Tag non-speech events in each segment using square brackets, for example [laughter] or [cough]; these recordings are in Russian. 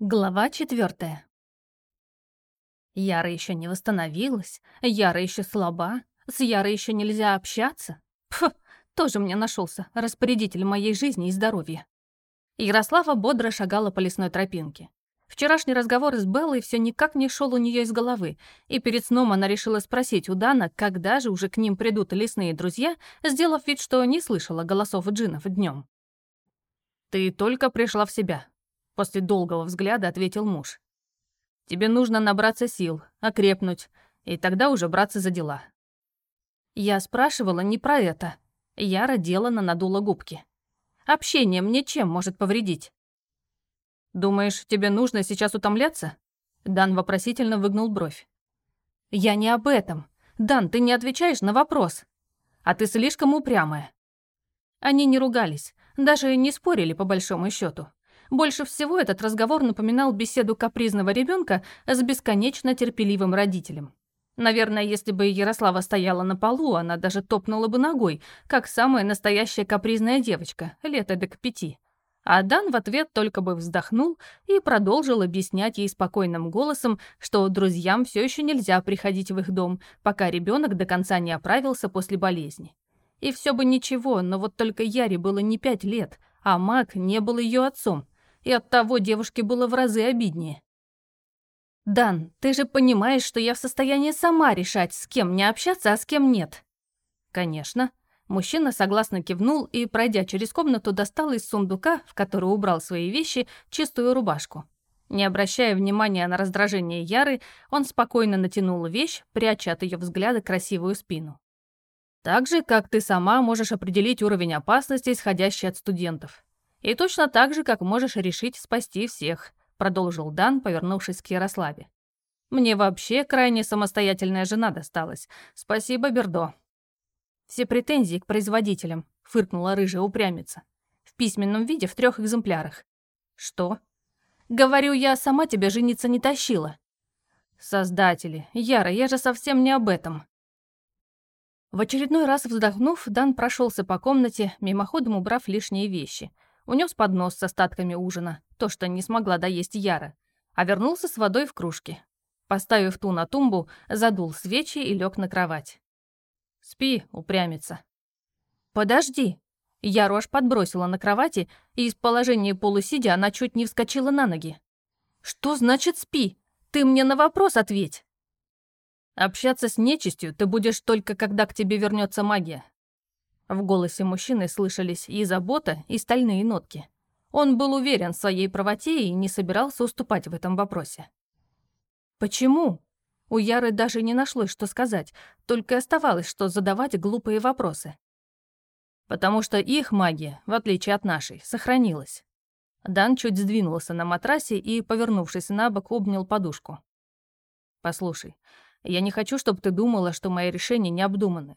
Глава четвертая. Яра еще не восстановилась, Яра еще слаба, с Ярой еще нельзя общаться. Пф, тоже мне нашелся распорядитель моей жизни и здоровья. Ярослава бодро шагала по лесной тропинке. Вчерашний разговор с Беллой все никак не шел у нее из головы, и перед сном она решила спросить у Дана, когда же уже к ним придут лесные друзья, сделав вид, что не слышала голосов джинов днем. «Ты только пришла в себя», После долгого взгляда ответил муж. «Тебе нужно набраться сил, окрепнуть, и тогда уже браться за дела». Я спрашивала не про это. Яра делано надула губки. «Общение мне чем может повредить?» «Думаешь, тебе нужно сейчас утомляться?» Дан вопросительно выгнул бровь. «Я не об этом. Дан, ты не отвечаешь на вопрос. А ты слишком упрямая». Они не ругались, даже не спорили по большому счету. Больше всего этот разговор напоминал беседу капризного ребенка с бесконечно терпеливым родителем. Наверное, если бы Ярослава стояла на полу, она даже топнула бы ногой, как самая настоящая капризная девочка, лет эдак пяти. А Дан в ответ только бы вздохнул и продолжил объяснять ей спокойным голосом, что друзьям все еще нельзя приходить в их дом, пока ребенок до конца не оправился после болезни. И все бы ничего, но вот только Яре было не пять лет, а Мак не был ее отцом, и оттого девушке было в разы обиднее. «Дан, ты же понимаешь, что я в состоянии сама решать, с кем мне общаться, а с кем нет». «Конечно». Мужчина согласно кивнул и, пройдя через комнату, достал из сундука, в который убрал свои вещи, чистую рубашку. Не обращая внимания на раздражение Яры, он спокойно натянул вещь, пряча от ее взгляда красивую спину. «Так же, как ты сама можешь определить уровень опасности, исходящий от студентов. И точно так же, как можешь решить спасти всех», — продолжил Дан, повернувшись к Ярославе. «Мне вообще крайне самостоятельная жена досталась. Спасибо, Бердо». «Все претензии к производителям», — фыркнула рыжая упрямица. «В письменном виде в трех экземплярах». «Что?» «Говорю, я сама тебя жениться не тащила». «Создатели, Яра, я же совсем не об этом». В очередной раз вздохнув, Дан прошелся по комнате, мимоходом убрав лишние вещи — унес поднос с остатками ужина, то, что не смогла доесть Яра, а вернулся с водой в кружке. Поставив ту на тумбу, задул свечи и лег на кровать. «Спи, упрямится». «Подожди». Яру аж подбросила на кровати, и из положения полусидя она чуть не вскочила на ноги. «Что значит спи? Ты мне на вопрос ответь!» «Общаться с нечистью ты будешь только, когда к тебе вернется магия. В голосе мужчины слышались и забота, и стальные нотки. Он был уверен в своей правоте и не собирался уступать в этом вопросе. «Почему?» У Яры даже не нашлось, что сказать, только оставалось, что задавать глупые вопросы. «Потому что их магия, в отличие от нашей, сохранилась». Дан чуть сдвинулся на матрасе и, повернувшись на бок, обнял подушку. «Послушай, я не хочу, чтобы ты думала, что мои решения необдуманы.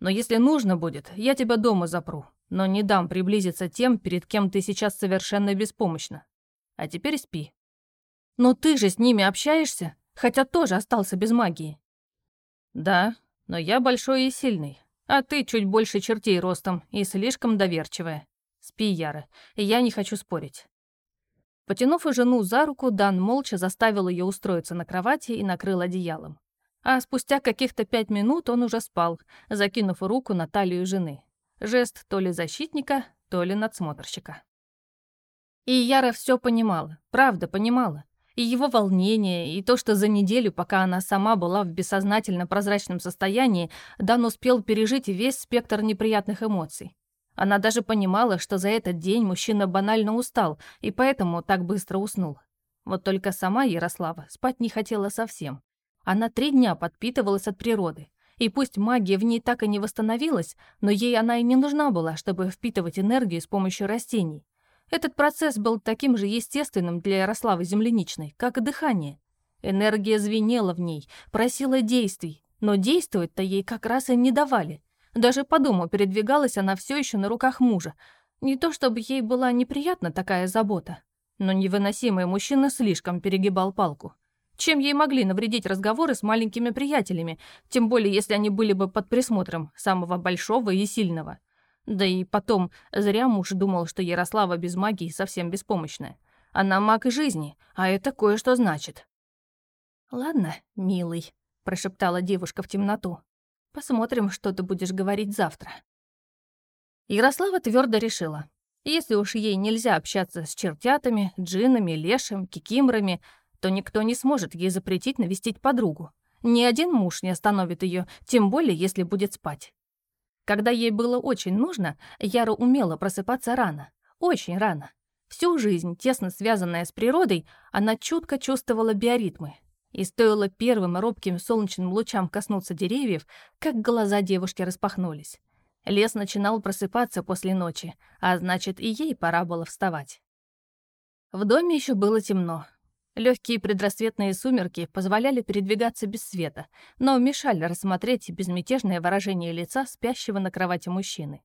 Но если нужно будет, я тебя дома запру, но не дам приблизиться тем, перед кем ты сейчас совершенно беспомощна. А теперь спи. Но ты же с ними общаешься, хотя тоже остался без магии. Да, но я большой и сильный, а ты чуть больше чертей ростом и слишком доверчивая. Спи, Яра, я не хочу спорить. Потянув жену за руку, Дан молча заставил ее устроиться на кровати и накрыл одеялом а спустя каких-то пять минут он уже спал, закинув руку на талию жены. Жест то ли защитника, то ли надсмотрщика. И Яра все понимала, правда понимала. И его волнение, и то, что за неделю, пока она сама была в бессознательно прозрачном состоянии, Дан успел пережить весь спектр неприятных эмоций. Она даже понимала, что за этот день мужчина банально устал, и поэтому так быстро уснул. Вот только сама Ярослава спать не хотела совсем. Она три дня подпитывалась от природы. И пусть магия в ней так и не восстановилась, но ей она и не нужна была, чтобы впитывать энергию с помощью растений. Этот процесс был таким же естественным для Ярославы Земляничной, как и дыхание. Энергия звенела в ней, просила действий, но действовать-то ей как раз и не давали. Даже по дому передвигалась она все еще на руках мужа. Не то чтобы ей была неприятна такая забота, но невыносимый мужчина слишком перегибал палку. Чем ей могли навредить разговоры с маленькими приятелями, тем более если они были бы под присмотром самого большого и сильного. Да и потом, зря муж думал, что Ярослава без магии совсем беспомощная. Она маг жизни, а это кое-что значит. «Ладно, милый», — прошептала девушка в темноту. «Посмотрим, что ты будешь говорить завтра». Ярослава твердо решила. Если уж ей нельзя общаться с чертятами, джинами, лешим, кикимрами, то никто не сможет ей запретить навестить подругу. Ни один муж не остановит ее, тем более, если будет спать. Когда ей было очень нужно, Яра умела просыпаться рано, очень рано. Всю жизнь, тесно связанная с природой, она чутко чувствовала биоритмы. И стоило первым робким солнечным лучам коснуться деревьев, как глаза девушки распахнулись. Лес начинал просыпаться после ночи, а значит, и ей пора было вставать. В доме еще было темно. Легкие предрассветные сумерки позволяли передвигаться без света, но мешали рассмотреть безмятежное выражение лица спящего на кровати мужчины.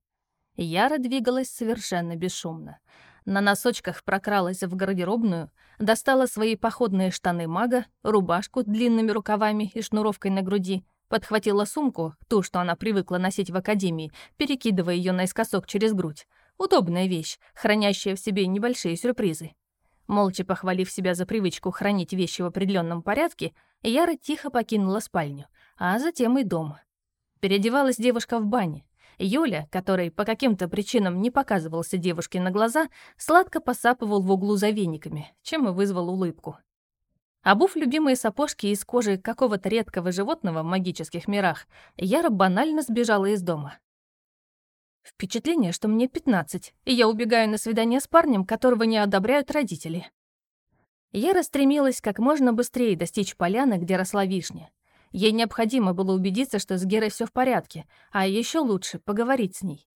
Яра двигалась совершенно бесшумно. На носочках прокралась в гардеробную, достала свои походные штаны мага, рубашку длинными рукавами и шнуровкой на груди, подхватила сумку, ту, что она привыкла носить в академии, перекидывая ее наискосок через грудь. Удобная вещь, хранящая в себе небольшие сюрпризы. Молча похвалив себя за привычку хранить вещи в определенном порядке, Яра тихо покинула спальню, а затем и дом. Переодевалась девушка в бане. Юля, который по каким-то причинам не показывался девушке на глаза, сладко посапывал в углу за вениками, чем и вызвал улыбку. Обув любимые сапожки из кожи какого-то редкого животного в магических мирах, Яра банально сбежала из дома. Впечатление, что мне 15, и я убегаю на свидание с парнем, которого не одобряют родители. Яра стремилась как можно быстрее достичь поляны, где росла вишня. Ей необходимо было убедиться, что с Герой все в порядке, а еще лучше поговорить с ней.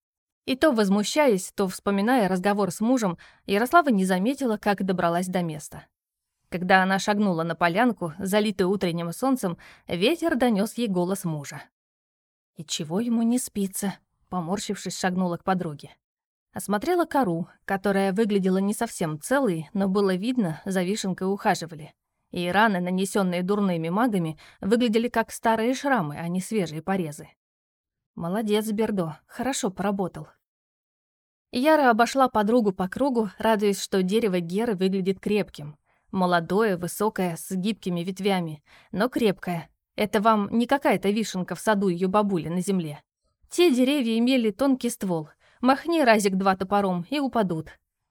И то возмущаясь, то вспоминая разговор с мужем, Ярослава не заметила, как добралась до места. Когда она шагнула на полянку, залитую утренним солнцем, ветер донес ей голос мужа. «И чего ему не спится?» Поморщившись, шагнула к подруге. Осмотрела кору, которая выглядела не совсем целой, но было видно, за вишенкой ухаживали. И раны, нанесенные дурными магами, выглядели как старые шрамы, а не свежие порезы. Молодец, Бердо, хорошо поработал. Яра обошла подругу по кругу, радуясь, что дерево Геры выглядит крепким. Молодое, высокое, с гибкими ветвями, но крепкое. Это вам не какая-то вишенка в саду ее бабули на земле. Те деревья имели тонкий ствол. Махни разик два топором и упадут.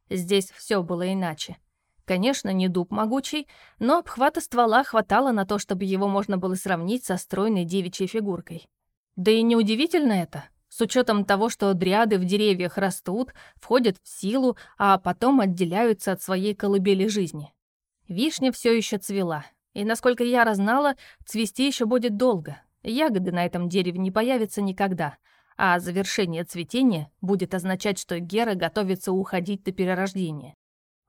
Здесь все было иначе. Конечно, не дуб могучий, но обхвата ствола хватало на то, чтобы его можно было сравнить со стройной девичьей фигуркой. Да и неудивительно это, с учетом того, что дриады в деревьях растут, входят в силу, а потом отделяются от своей колыбели жизни. Вишня все еще цвела, и, насколько я разнала, цвести еще будет долго, Ягоды на этом дереве не появятся никогда, а завершение цветения будет означать, что Гера готовится уходить до перерождения.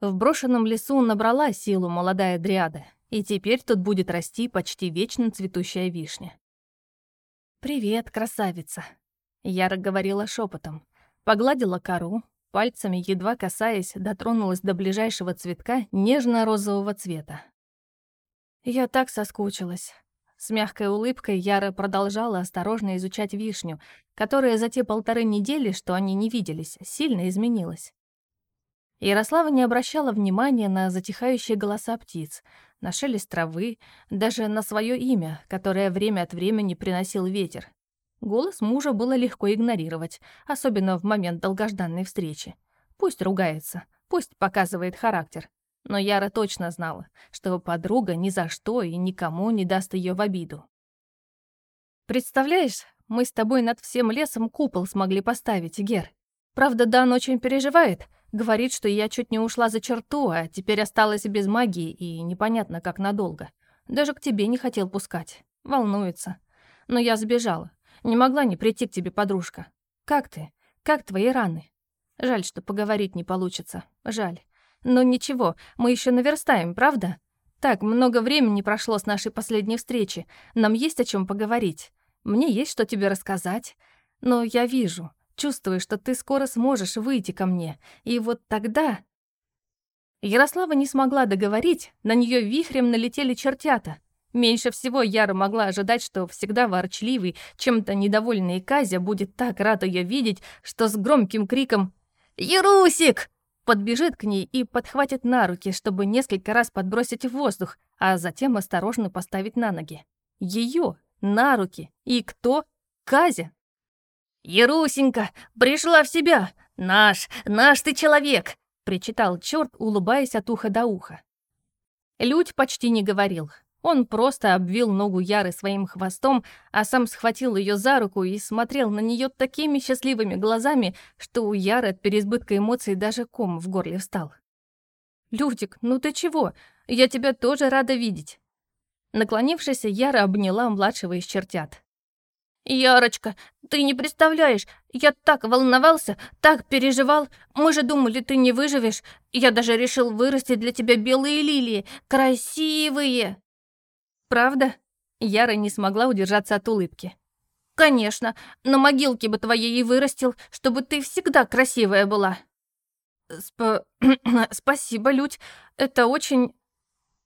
В брошенном лесу набрала силу молодая дриада, и теперь тут будет расти почти вечно цветущая вишня. «Привет, красавица!» Яра говорила шепотом, погладила кору, пальцами, едва касаясь, дотронулась до ближайшего цветка нежно-розового цвета. Я так соскучилась. С мягкой улыбкой Яра продолжала осторожно изучать вишню, которая за те полторы недели, что они не виделись, сильно изменилась. Ярослава не обращала внимания на затихающие голоса птиц, на шелест травы, даже на свое имя, которое время от времени приносил ветер. Голос мужа было легко игнорировать, особенно в момент долгожданной встречи. Пусть ругается, пусть показывает характер. Но Яра точно знала, что подруга ни за что и никому не даст ее в обиду. «Представляешь, мы с тобой над всем лесом купол смогли поставить, Гер. Правда, Дан очень переживает, говорит, что я чуть не ушла за черту, а теперь осталась без магии и непонятно как надолго. Даже к тебе не хотел пускать. Волнуется. Но я сбежала. Не могла не прийти к тебе, подружка. Как ты? Как твои раны? Жаль, что поговорить не получится. Жаль. Но ничего, мы еще наверстаем, правда? Так, много времени прошло с нашей последней встречи. Нам есть о чем поговорить. Мне есть что тебе рассказать. Но я вижу, чувствую, что ты скоро сможешь выйти ко мне. И вот тогда... Ярослава не смогла договорить, на нее вихрем налетели чертята. Меньше всего Яра могла ожидать, что всегда ворчливый, чем-то недовольный Казя будет так рад ее видеть, что с громким криком «Ярусик!» Подбежит к ней и подхватит на руки, чтобы несколько раз подбросить в воздух, а затем осторожно поставить на ноги. Ее на руки. И кто? Казя. «Ярусенька, пришла в себя! Наш, наш ты человек!» — причитал черт, улыбаясь от уха до уха. Людь почти не говорил. Он просто обвил ногу Яры своим хвостом, а сам схватил ее за руку и смотрел на нее такими счастливыми глазами, что у Яры от переизбытка эмоций даже ком в горле встал. «Людик, ну ты чего? Я тебя тоже рада видеть!» Наклонившись, Яра обняла младшего из чертят. «Ярочка, ты не представляешь, я так волновался, так переживал. Мы же думали, ты не выживешь. Я даже решил вырастить для тебя белые лилии, красивые!» «Правда?» Яра не смогла удержаться от улыбки. «Конечно, на могилке бы твоей и вырастил, чтобы ты всегда красивая была». Сп... [clears throat] «Спасибо, Людь, это очень...»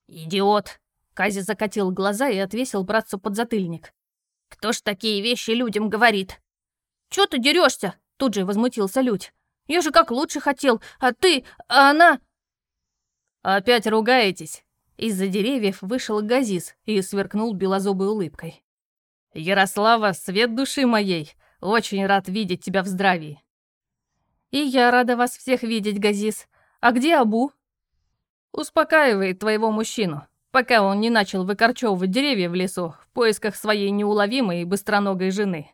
«Идиот!» Кази закатил глаза и отвесил братцу подзатыльник. «Кто ж такие вещи людям говорит?» «Чё ты дерешься? Тут же возмутился Людь. «Я же как лучше хотел, а ты, а она...» «Опять ругаетесь?» Из-за деревьев вышел Газис и сверкнул белозубой улыбкой. «Ярослава, свет души моей, очень рад видеть тебя в здравии». «И я рада вас всех видеть, Газис. А где Абу?» «Успокаивает твоего мужчину пока он не начал выкорчевывать деревья в лесу в поисках своей неуловимой и быстроногой жены.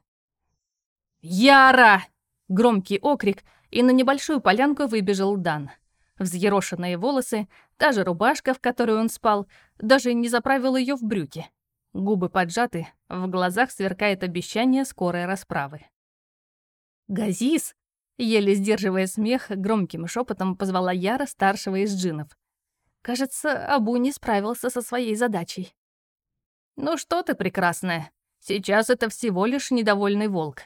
«Яра!» — громкий окрик, и на небольшую полянку выбежал Дан. Взъерошенные волосы, та же рубашка, в которой он спал, даже не заправил ее в брюки. Губы поджаты, в глазах сверкает обещание скорой расправы. «Газис!» — еле сдерживая смех, громким шепотом позвала Яра старшего из джинов — Кажется, Абу не справился со своей задачей. «Ну что ты, прекрасная, сейчас это всего лишь недовольный волк.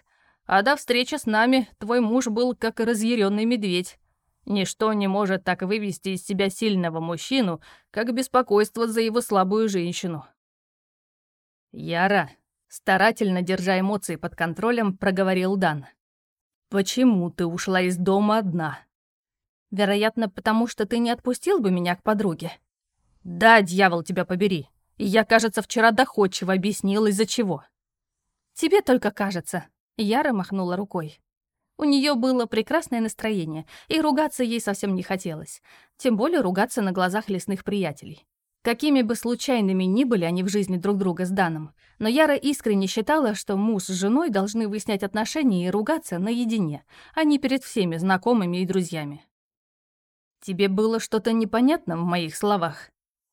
А до встречи с нами твой муж был как разъяренный медведь. Ничто не может так вывести из себя сильного мужчину, как беспокойство за его слабую женщину». «Яра», старательно держа эмоции под контролем, проговорил Дан. «Почему ты ушла из дома одна?» Вероятно, потому что ты не отпустил бы меня к подруге. Да, дьявол тебя побери. Я, кажется, вчера доходчиво объяснил, из-за чего. Тебе только кажется. Яра махнула рукой. У нее было прекрасное настроение, и ругаться ей совсем не хотелось. Тем более ругаться на глазах лесных приятелей. Какими бы случайными ни были они в жизни друг друга с Даном, но Яра искренне считала, что муж с женой должны выяснять отношения и ругаться наедине, а не перед всеми знакомыми и друзьями. «Тебе было что-то непонятно в моих словах?»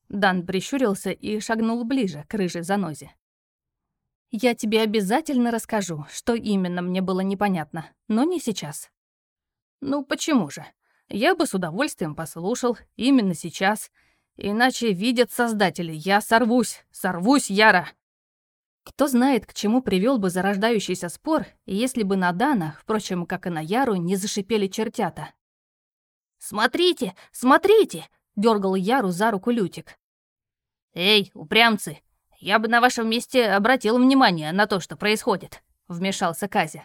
Дан прищурился и шагнул ближе к рыжей занозе. «Я тебе обязательно расскажу, что именно мне было непонятно, но не сейчас». «Ну почему же? Я бы с удовольствием послушал именно сейчас. Иначе видят создатели, я сорвусь, сорвусь, Яра!» Кто знает, к чему привел бы зарождающийся спор, если бы на Дана, впрочем, как и на Яру, не зашипели чертята. «Смотрите, смотрите!» — дергал Яру за руку Лютик. «Эй, упрямцы, я бы на вашем месте обратил внимание на то, что происходит», — вмешался Казя.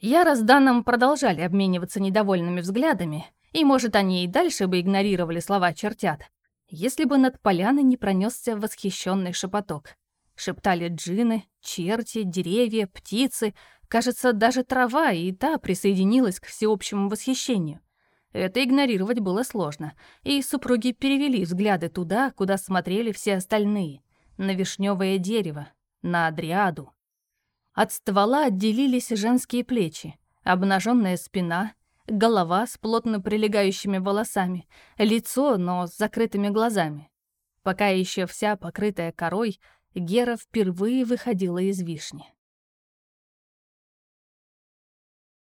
Яра с Даном продолжали обмениваться недовольными взглядами, и, может, они и дальше бы игнорировали слова чертят, если бы над поляной не пронесся восхищенный шепоток. Шептали джины, черти, деревья, птицы, кажется, даже трава и та присоединилась к всеобщему восхищению. Это игнорировать было сложно, и супруги перевели взгляды туда, куда смотрели все остальные, на вишневое дерево, на Адриаду. От ствола отделились женские плечи, обнаженная спина, голова с плотно прилегающими волосами, лицо, но с закрытыми глазами. Пока еще вся покрытая корой, Гера впервые выходила из вишни.